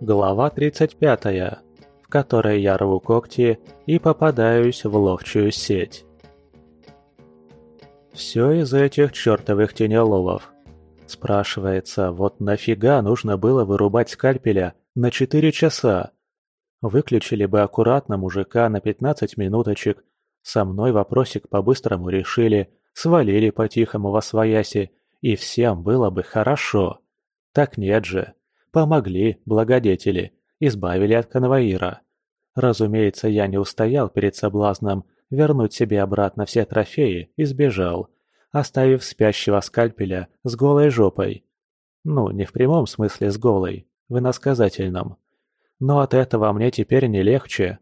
Глава 35, в которой я рву когти и попадаюсь в ловчую сеть. Все из этих чертовых тенеловов. Спрашивается, вот нафига нужно было вырубать скальпеля на 4 часа? Выключили бы аккуратно мужика на 15 минуточек, со мной вопросик по-быстрому решили, свалили по-тихому во свояси, и всем было бы хорошо. Так нет же. Помогли, благодетели, избавили от конвоира. Разумеется, я не устоял перед соблазном вернуть себе обратно все трофеи и сбежал, оставив спящего скальпеля с голой жопой. Ну, не в прямом смысле с голой, в иносказательном. Но от этого мне теперь не легче.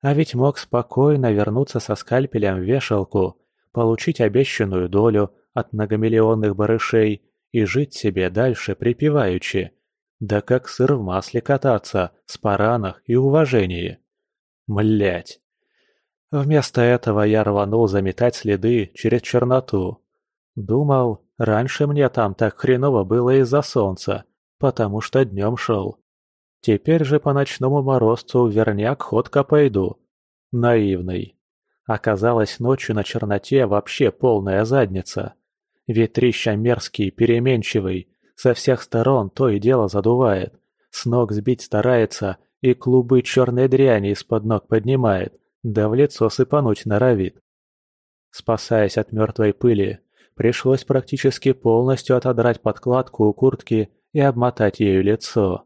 А ведь мог спокойно вернуться со скальпелем в вешалку, получить обещанную долю от многомиллионных барышей и жить себе дальше припеваючи. Да как сыр в масле кататься, с паранах и уважении. Млять. Вместо этого я рванул заметать следы через черноту. Думал, раньше мне там так хреново было из-за солнца, потому что днем шел. Теперь же по ночному морозцу верняк ходка пойду. Наивный. Оказалось, ночью на черноте вообще полная задница. Ветрища мерзкий, переменчивый, со всех сторон то и дело задувает. С ног сбить старается и клубы черной дряни из-под ног поднимает, да в лицо сыпануть норовит. Спасаясь от мертвой пыли, пришлось практически полностью отодрать подкладку у куртки и обмотать ею лицо.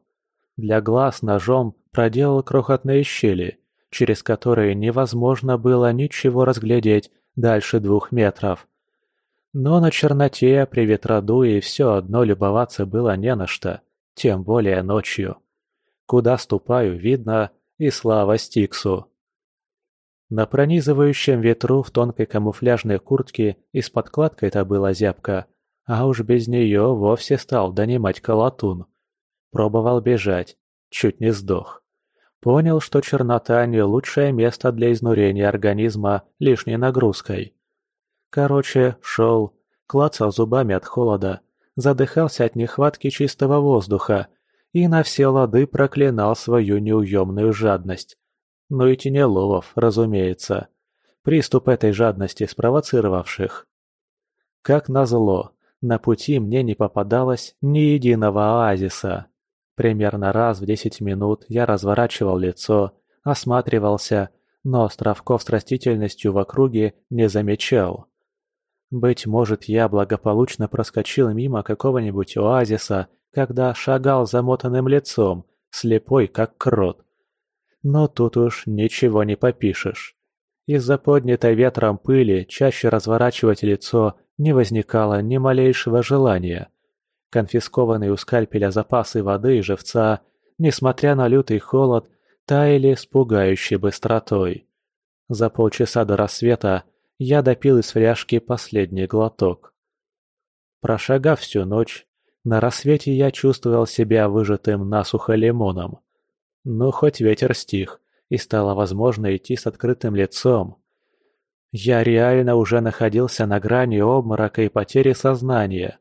Для глаз ножом проделал крохотные щели, через которые невозможно было ничего разглядеть дальше двух метров. Но на черноте при ветродуе все одно любоваться было не на что, тем более ночью. Куда ступаю, видно, и слава Стиксу. На пронизывающем ветру в тонкой камуфляжной куртке и с подкладкой-то была зябка, а уж без нее вовсе стал донимать колотун. Пробовал бежать, чуть не сдох. Понял, что чернота не лучшее место для изнурения организма лишней нагрузкой. Короче, шел, клацал зубами от холода, задыхался от нехватки чистого воздуха и на все лады проклинал свою неуемную жадность. Ну и Тенеловов, разумеется. Приступ этой жадности спровоцировавших. Как назло, на пути мне не попадалось ни единого оазиса. Примерно раз в десять минут я разворачивал лицо, осматривался, но островков с растительностью в округе не замечал. Быть может, я благополучно проскочил мимо какого-нибудь оазиса, когда шагал замотанным лицом, слепой как крот. Но тут уж ничего не попишешь. Из-за поднятой ветром пыли чаще разворачивать лицо не возникало ни малейшего желания. Конфискованные у скальпеля запасы воды и живца, несмотря на лютый холод, таяли с пугающей быстротой. За полчаса до рассвета я допил из фляжки последний глоток. Прошагав всю ночь, на рассвете я чувствовал себя выжатым насухо лимоном. Но хоть ветер стих, и стало возможно идти с открытым лицом. Я реально уже находился на грани обморока и потери сознания.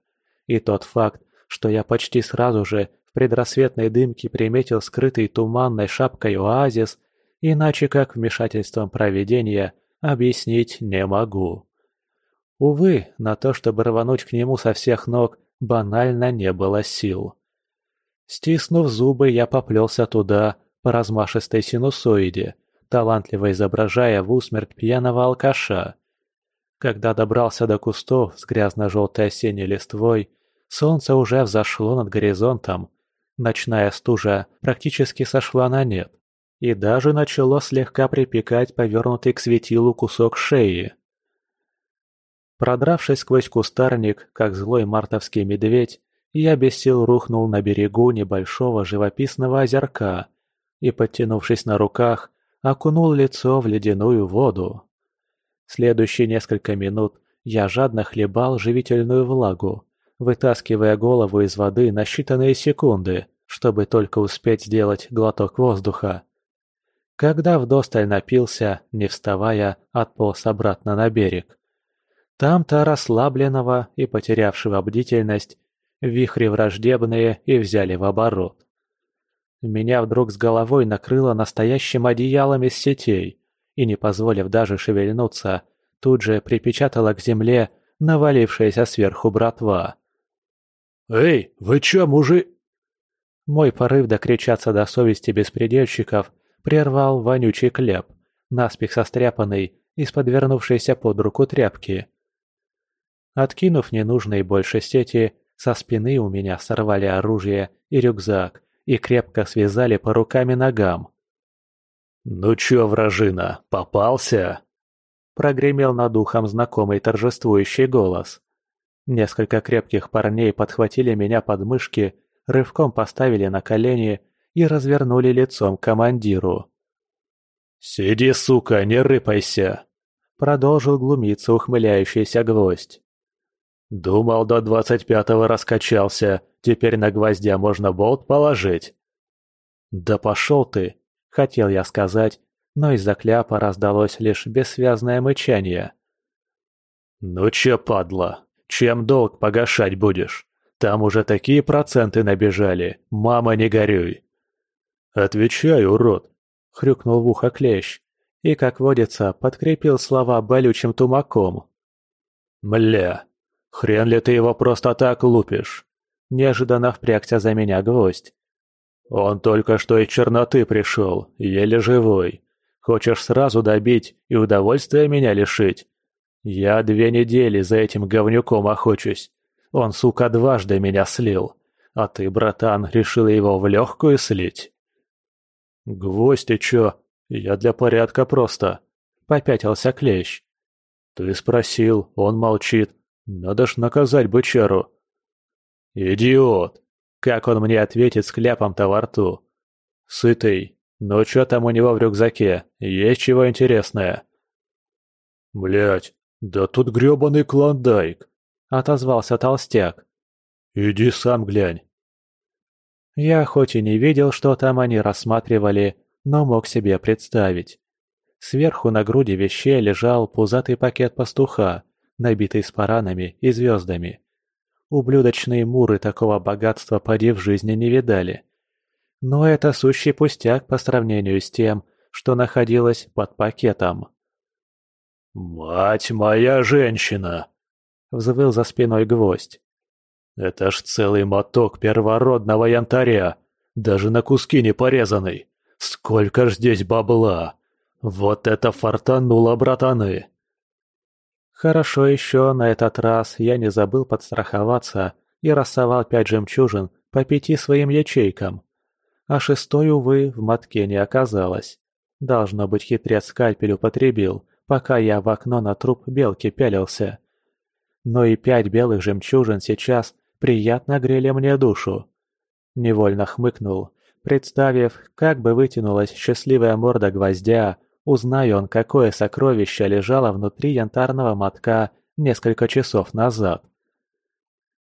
И тот факт, что я почти сразу же в предрассветной дымке приметил скрытый туманной шапкой оазис, иначе как вмешательством провидения, объяснить не могу. Увы, на то, чтобы рвануть к нему со всех ног, банально не было сил. Стиснув зубы, я поплелся туда, по размашистой синусоиде, талантливо изображая в усмерть пьяного алкаша. Когда добрался до кустов с грязно-желтой осенней листвой, солнце уже взошло над горизонтом, ночная стужа практически сошла на нет и даже начало слегка припекать повернутый к светилу кусок шеи. Продравшись сквозь кустарник, как злой мартовский медведь, я без сил рухнул на берегу небольшого живописного озерка и, подтянувшись на руках, окунул лицо в ледяную воду. Следующие несколько минут я жадно хлебал живительную влагу, вытаскивая голову из воды на считанные секунды, чтобы только успеть сделать глоток воздуха. Когда вдосталь напился, не вставая, отполз обратно на берег. Там-то расслабленного и потерявшего бдительность вихри враждебные и взяли в оборот. Меня вдруг с головой накрыло настоящим одеялом из сетей, и, не позволив даже шевельнуться, тут же припечатала к земле навалившаяся сверху братва. «Эй, вы чё, мужи...» Мой порыв докричаться до совести беспредельщиков прервал вонючий клеп, наспех состряпанный из подвернувшейся под руку тряпки. Откинув ненужные больше сети, со спины у меня сорвали оружие и рюкзак и крепко связали по рукам и ногам. «Ну чё, вражина, попался?» Прогремел над ухом знакомый торжествующий голос. Несколько крепких парней подхватили меня под мышки, рывком поставили на колени и развернули лицом к командиру. «Сиди, сука, не рыпайся!» Продолжил глумиться ухмыляющийся гвоздь. «Думал, до двадцать пятого раскачался, теперь на гвоздя можно болт положить». «Да пошел ты!» — хотел я сказать, но из-за кляпа раздалось лишь бессвязное мычание. «Ну чё, падла, чем долг погашать будешь? Там уже такие проценты набежали, мама не горюй!» «Отвечай, урод!» — хрюкнул в ухо клещ и, как водится, подкрепил слова болючим тумаком. «Мля, хрен ли ты его просто так лупишь?» Неожиданно впрягся за меня гвоздь. «Он только что из черноты пришел, еле живой. Хочешь сразу добить и удовольствия меня лишить? Я две недели за этим говнюком охочусь. Он, сука, дважды меня слил. А ты, братан, решил его в легкую слить?» «Гвоздь ты чё? Я для порядка просто», — попятился клещ. «Ты спросил, он молчит. Надо ж наказать бычару». «Идиот! Как он мне ответит с кляпом-то во рту? Сытый, ну чё там у него в рюкзаке? Есть чего интересное?» Блять, да тут грёбаный клондайк!» — отозвался толстяк. «Иди сам глянь». Я хоть и не видел, что там они рассматривали, но мог себе представить. Сверху на груди вещей лежал пузатый пакет пастуха, набитый спаранами и звездами. Ублюдочные муры такого богатства поди в жизни не видали. Но это сущий пустяк по сравнению с тем, что находилось под пакетом. «Мать моя женщина!» — взвыл за спиной гвоздь. Это ж целый моток первородного янтаря, даже на куски не порезанный. Сколько ж здесь бабла! Вот это фартануло, братаны! Хорошо еще на этот раз я не забыл подстраховаться и рассовал пять жемчужин по пяти своим ячейкам. А шестой, увы, в мотке не оказалось. Должно быть, хитрец скальпель употребил, пока я в окно на труп белки пялился. Но и пять белых жемчужин сейчас приятно грели мне душу. Невольно хмыкнул, представив, как бы вытянулась счастливая морда гвоздя, узнай он, какое сокровище лежало внутри янтарного мотка несколько часов назад.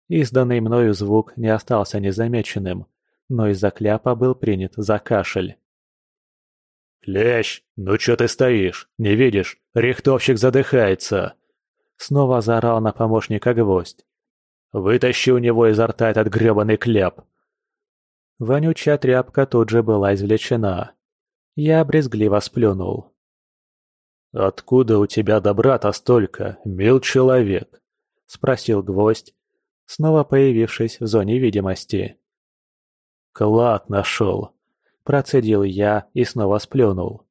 Изданный мною звук не остался незамеченным, но из-за кляпа был принят за кашель. «Клещ, ну чё ты стоишь? Не видишь? Рихтовщик задыхается!» Снова заорал на помощника гвоздь. Вытащи у него изо рта этот грёбаный кляп!» Вонючая тряпка тут же была извлечена. Я брезгливо сплюнул. «Откуда у тебя добра-то столько, мил человек?» — спросил гвоздь, снова появившись в зоне видимости. «Клад нашел», — процедил я и снова сплюнул.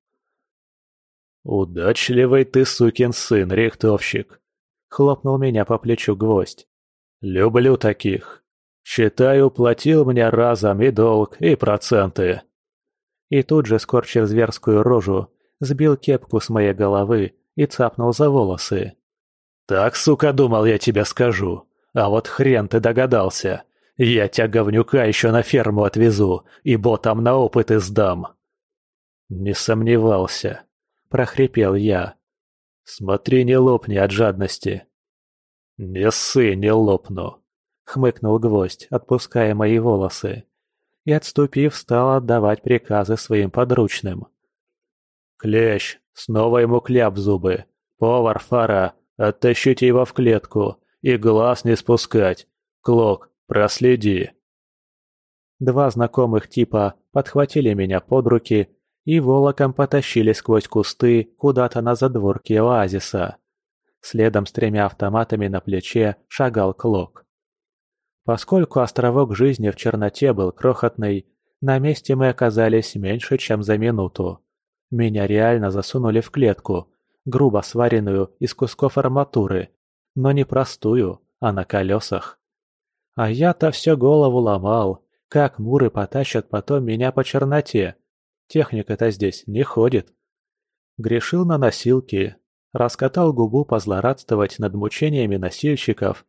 «Удачливый ты сукин сын, рихтовщик!» — хлопнул меня по плечу гвоздь. Люблю таких. Считаю, платил мне разом и долг, и проценты. И тут же, скорчив зверскую рожу, сбил кепку с моей головы и цапнул за волосы. «Так, сука, думал, я тебе скажу. А вот хрен ты догадался. Я тебя, говнюка, еще на ферму отвезу и ботам на опыты сдам». «Не сомневался», — прохрипел я. «Смотри, не лопни от жадности. «Не ссы, не лопну!» — хмыкнул гвоздь, отпуская мои волосы. И, отступив, стал отдавать приказы своим подручным. «Клещ! Снова ему кляп в зубы! Повар Фара! Оттащите его в клетку! И глаз не спускать! Клок, проследи!» Два знакомых типа подхватили меня под руки и волоком потащили сквозь кусты куда-то на задворки оазиса. Следом с тремя автоматами на плече шагал Клок. Поскольку островок жизни в черноте был крохотный, на месте мы оказались меньше, чем за минуту. Меня реально засунули в клетку, грубо сваренную из кусков арматуры, но не простую, а на колесах. А я-то все голову ломал, как муры потащат потом меня по черноте. Техника-то здесь не ходит. Грешил на носилки, раскатал губу позлорадствовать над мучениями носильщиков,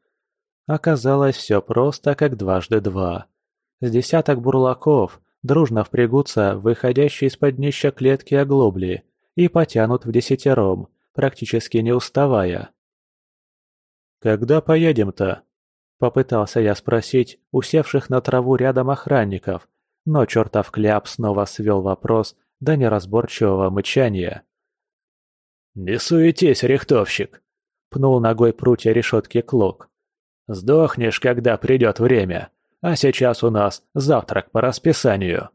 Оказалось все просто, как дважды два. С десяток бурлаков дружно впрягутся выходящие из-под днища клетки оглобли и потянут в десятером, практически не уставая. «Когда поедем-то?» – попытался я спросить усевших на траву рядом охранников, но чертов кляп снова свел вопрос до неразборчивого мычания. «Не суетись, рихтовщик!» – пнул ногой прутья решетки Клок. Сдохнешь, когда придет время. А сейчас у нас завтрак по расписанию.